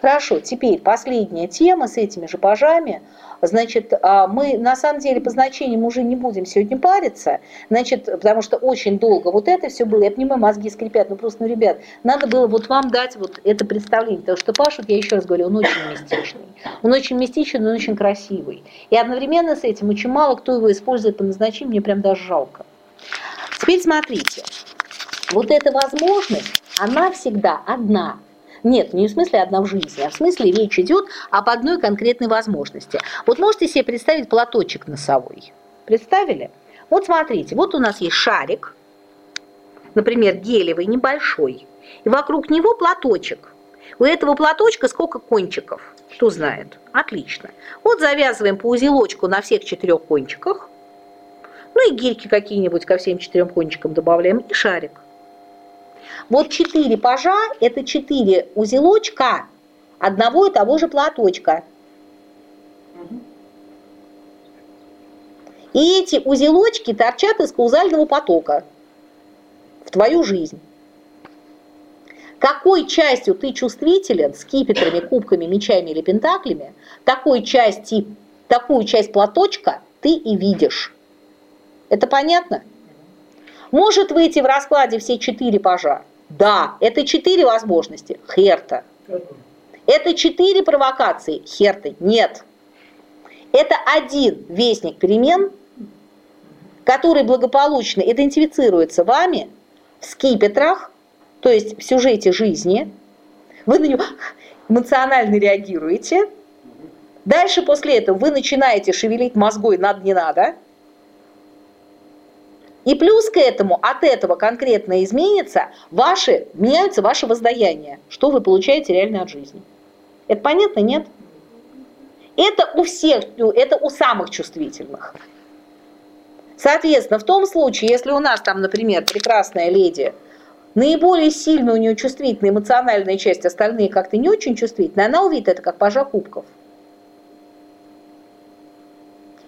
Хорошо, теперь последняя тема с этими же пажами. Значит, а, мы на самом деле по значениям уже не будем сегодня париться, значит, потому что очень долго вот это все было. Я понимаю, мозги скрипят, но просто, ну, ребят, надо было вот вам дать вот это представление, потому что Паша, я еще раз говорю, он очень мистичный. Он очень мистичный, он очень красивый. И одновременно с этим очень мало кто его использует по назначению, мне прям даже жалко. Теперь смотрите, вот эта возможность, она всегда одна – нет, не в смысле одна в жизни, а в смысле речь идет об одной конкретной возможности. Вот можете себе представить платочек носовой? Представили? Вот смотрите, вот у нас есть шарик, например, гелевый, небольшой, и вокруг него платочек. У этого платочка сколько кончиков? Кто знает? Отлично. Вот завязываем по узелочку на всех четырех кончиках. Ну и гирьки какие-нибудь ко всем четырем кончикам добавляем и шарик. Вот четыре пажа – это четыре узелочка одного и того же платочка. И эти узелочки торчат из каузального потока в твою жизнь. Какой частью ты чувствителен с кипетрами, кубками, мечами или пентаклями, такой части, такую часть платочка ты и видишь. Это понятно? Может выйти в раскладе все четыре пажа? Да, это четыре возможности. Херта. Это четыре провокации. Херты. Нет. Это один вестник перемен, который благополучно идентифицируется вами в скипетрах, то есть в сюжете жизни. Вы на него эмоционально реагируете, Дальше после этого вы начинаете шевелить мозгой надо не надо. И плюс к этому от этого конкретно изменится ваши, меняются ваши воздаяния, что вы получаете реально от жизни. Это понятно, нет? Это у всех, это у самых чувствительных. Соответственно, в том случае, если у нас там, например, прекрасная леди, наиболее сильная у нее чувствительная эмоциональная часть, остальные как-то не очень чувствительные, она увидит это как пажа кубков.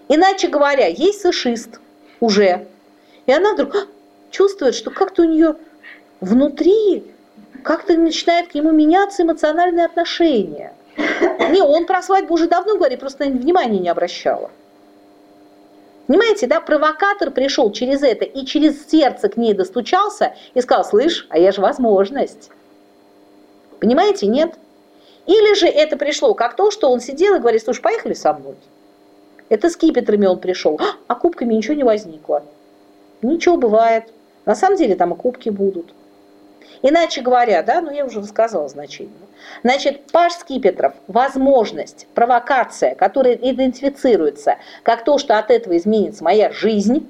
Иначе говоря, есть сышист уже, и она вдруг а, чувствует, что как-то у нее внутри как-то начинает к нему меняться эмоциональные отношения. Не, он про свадьбу уже давно говорит, просто на внимания не обращала. Понимаете, да, провокатор пришел через это и через сердце к ней достучался и сказал, слышь, а я же возможность. Понимаете, нет? Или же это пришло как то, что он сидел и говорит, слушай, поехали со мной. Это с кипетрами он пришел, а, а кубками ничего не возникло. Ничего бывает. На самом деле там и кубки будут. Иначе говоря, да, ну я уже рассказала значение. Значит, паш скипетров – возможность, провокация, которая идентифицируется как то, что от этого изменится моя жизнь.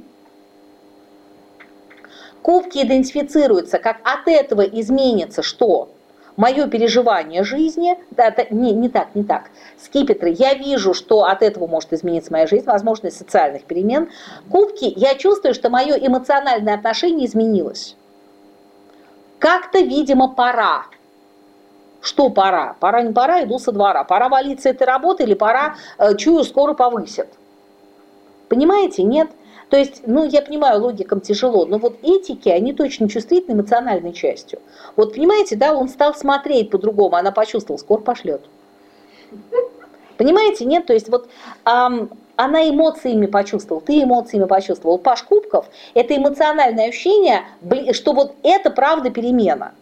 Кубки идентифицируются как от этого изменится что? Мое переживание жизни, да, это не, не так, не так. Скипетры, я вижу, что от этого может измениться моя жизнь, возможность социальных перемен. Кубки, я чувствую, что мое эмоциональное отношение изменилось. Как-то, видимо, пора. Что пора? Пора, не пора, иду со двора. Пора валиться этой работы или пора, э, чую, скоро повысят. Понимаете, нет? То есть, ну, я понимаю, логикам тяжело, но вот этики, они точно чувствительны эмоциональной частью. Вот понимаете, да, он стал смотреть по-другому, она почувствовала, скоро пошлет. Понимаете, нет? То есть вот эм, она эмоциями почувствовала, ты эмоциями почувствовал. Паш Кубков – это эмоциональное ощущение, что вот это правда перемена.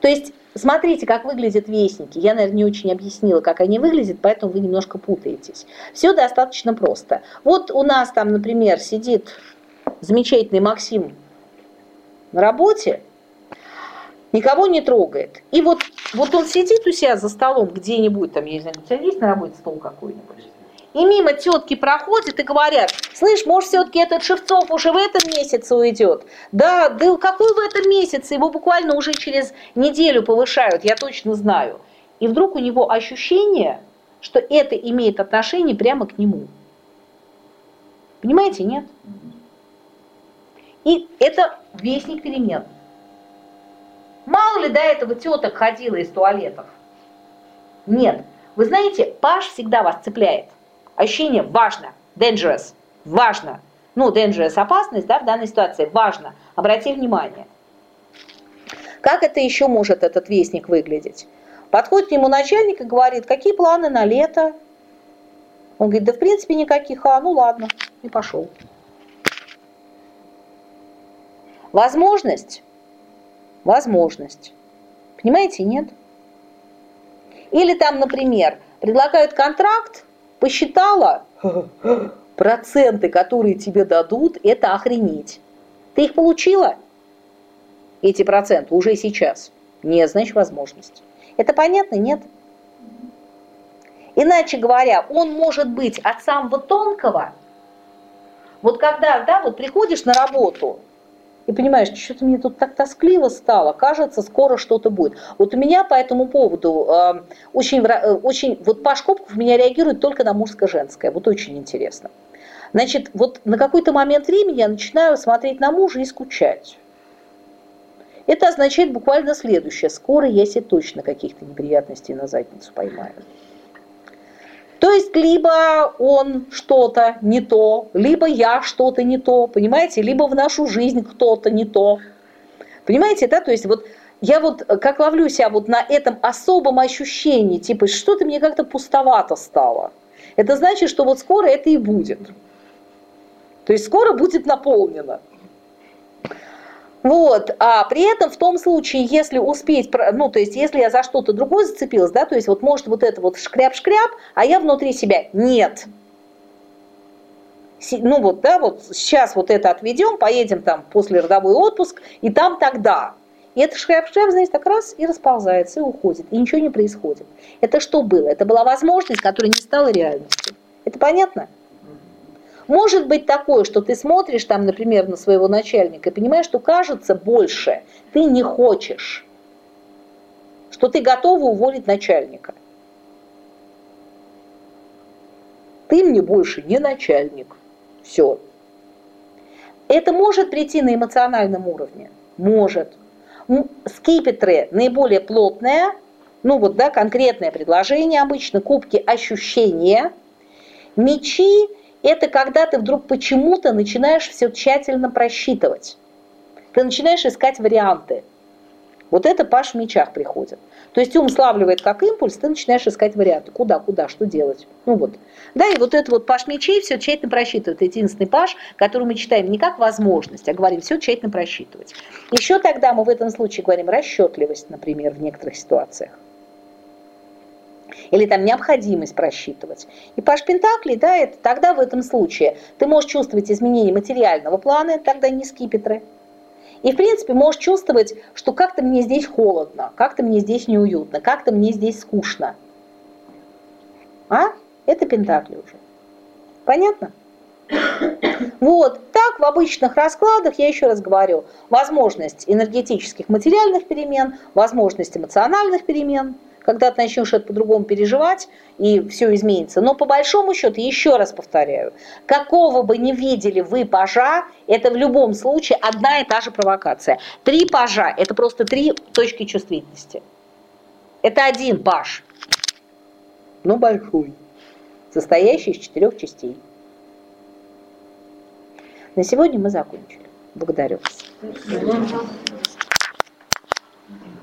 То есть Смотрите, как выглядят вестники. Я, наверное, не очень объяснила, как они выглядят, поэтому вы немножко путаетесь. Все достаточно просто. Вот у нас там, например, сидит замечательный Максим на работе, никого не трогает. И вот, вот он сидит у себя за столом где-нибудь, там, я не знаю, у тебя есть на работе стол какой-нибудь? И мимо тетки проходят и говорят, слышь, может, все-таки этот Шевцов уже в этом месяце уйдет? Да, да какой в этом месяце? Его буквально уже через неделю повышают, я точно знаю. И вдруг у него ощущение, что это имеет отношение прямо к нему. Понимаете, нет? И это вестник перемен. Мало ли до этого теток ходила из туалетов? Нет. Вы знаете, Паш всегда вас цепляет. Ощущение важно, dangerous, важно. Ну, dangerous опасность, да, в данной ситуации важно. Обрати внимание. Как это еще может этот вестник выглядеть? Подходит к нему начальник и говорит, какие планы на лето? Он говорит, да в принципе никаких, а ну ладно, и пошел. Возможность, возможность. Понимаете, нет? Или там, например, предлагают контракт, Посчитала? Проценты, которые тебе дадут, это охренеть. Ты их получила? Эти проценты уже сейчас. Не, значит, возможность. Это понятно, нет? Иначе говоря, он может быть от самого тонкого. Вот когда, да, вот приходишь на работу, и понимаешь, что-то мне тут так тоскливо стало, кажется, скоро что-то будет. Вот у меня по этому поводу э, очень, очень, вот Паш Копков меня реагирует только на мужско-женское, вот очень интересно. Значит, вот на какой-то момент времени я начинаю смотреть на мужа и скучать. Это означает буквально следующее. Скоро я себе точно каких-то неприятностей на задницу поймаю. То есть либо он что-то не то, либо я что-то не то, понимаете, либо в нашу жизнь кто-то не то. Понимаете, да? То есть вот я вот как ловлю себя вот на этом особом ощущении, типа что-то мне как-то пустовато стало. Это значит, что вот скоро это и будет. То есть скоро будет наполнено. Вот, а при этом в том случае, если успеть, ну, то есть, если я за что-то другое зацепилась, да, то есть, вот может вот это вот шкряп-шкряп, а я внутри себя нет. Ну вот, да, вот сейчас вот это отведем, поедем там после родовой отпуск, и там тогда. И эта шляпность так раз и расползается, и уходит, и ничего не происходит. Это что было? Это была возможность, которая не стала реальностью. Это понятно? Может быть такое, что ты смотришь там, например, на своего начальника и понимаешь, что кажется больше, ты не хочешь, что ты готова уволить начальника. Ты мне больше не начальник. Все. Это может прийти на эмоциональном уровне. Может. Скипетры наиболее плотные, ну вот, да, конкретное предложение обычно, кубки ощущения. Мечи – это когда ты вдруг почему-то начинаешь все тщательно просчитывать. Ты начинаешь искать варианты. Вот это паш в мечах приходит. То есть ум славливает как импульс, ты начинаешь искать варианты. Куда, куда, что делать. Ну вот. Да, и вот это вот паш мечей все тщательно просчитывает. Это единственный паш, который мы читаем не как возможность, а говорим все тщательно просчитывать. Еще тогда мы в этом случае говорим расчетливость, например, в некоторых ситуациях. Или там необходимость просчитывать. И паш Пентаклей, да, это тогда в этом случае ты можешь чувствовать изменение материального плана, тогда не скипетры. И, в принципе, можешь чувствовать, что как-то мне здесь холодно, как-то мне здесь неуютно, как-то мне здесь скучно. А? Это пентакли уже. Понятно? Вот, так в обычных раскладах, я еще раз говорю, возможность энергетических материальных перемен, возможность эмоциональных перемен – когда ты начнешь это по-другому переживать, и все изменится. Но по большому счету, еще раз повторяю, какого бы ни видели вы пажа, это в любом случае одна и та же провокация. Три пажа – это просто три точки чувствительности. Это один паж, но большой, состоящий из четырех частей. На сегодня мы закончили. Благодарю вас.